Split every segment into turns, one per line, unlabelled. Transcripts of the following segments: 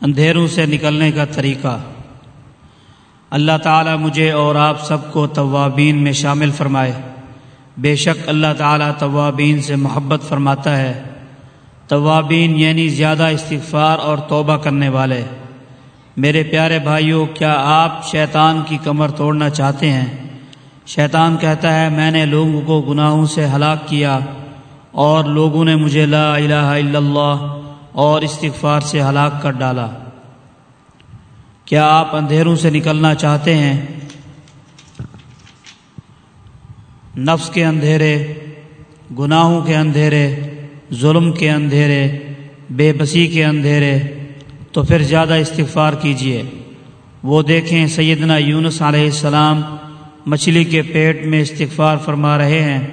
اندھیروں سے نکلنے کا طریقہ۔ اللہ تعالیٰ مجھے اور آپ سب کو طوابین میں شامل فرمائے۔ بے شک اللہ تعالیٰ طوابین سے محبت فرماتا ہے۔ طوابین یعنی زیادہ استغفار اور توبہ کرنے والے۔ میرے پیارے بھائیوں کیا آپ شیطان کی کمر توڑنا چاہتے ہیں؟ شیطان کہتا ہے، میں نے لوگوں کو گناہوں سے ہلاک کیا اور لوگوں نے مجھے لا الہ الا اللہ اور استغفار سے ہلاک کر ڈالا۔ کیا آپ اندھیروں سے نکلنا چاہتے ہیں؟ نفس کے اندھیرے، گناہوں کے اندھیرے، ظلم کے اندھیرے، بے بسی کے اندھیرے، تو پھر زیادہ استغفار کیجیے وہ دیکھیں سیدنا یونس علیہ السلام مچھلی کے پیٹ میں استغفار فرما رہے ہیں۔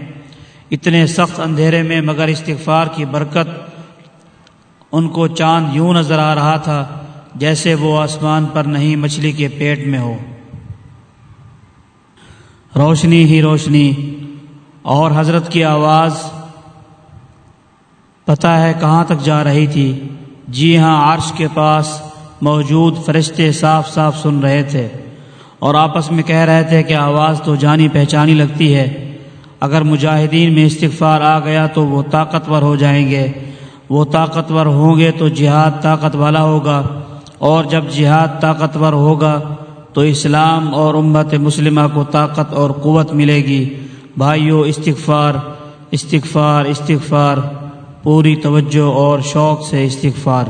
اتنے سخت اندھیرے میں مگر استغفار کی برکت ان کو چاند یوں نظر آ رہا تھا جیسے وہ آسمان پر نہیں مچھلی کے پیٹ میں ہو۔ روشنی ہی روشنی، اور حضرت کی آواز پتہ ہے کہاں تک جا رہی تھی۔ جی ہاں عرش کے پاس موجود فرشتے صاف صاف سن رہے تھے، اور آپس میں کہہ رہے تھے کہ آواز تو جانی پہچانی لگتی ہے۔ اگر مجاہدین میں استغفار آ گیا تو وہ طاقتور ہو جائیں گے۔ وہ طاقتور ہوں گے تو جہاد طاقت والا ہوگا اور جب جہاد طاقتور ہوگا تو اسلام اور امت مسلمہ کو طاقت اور قوت ملے گی۔ بھائیو، استغفار استغفار استغفار، پوری توجہ اور شوق سے استغفار۔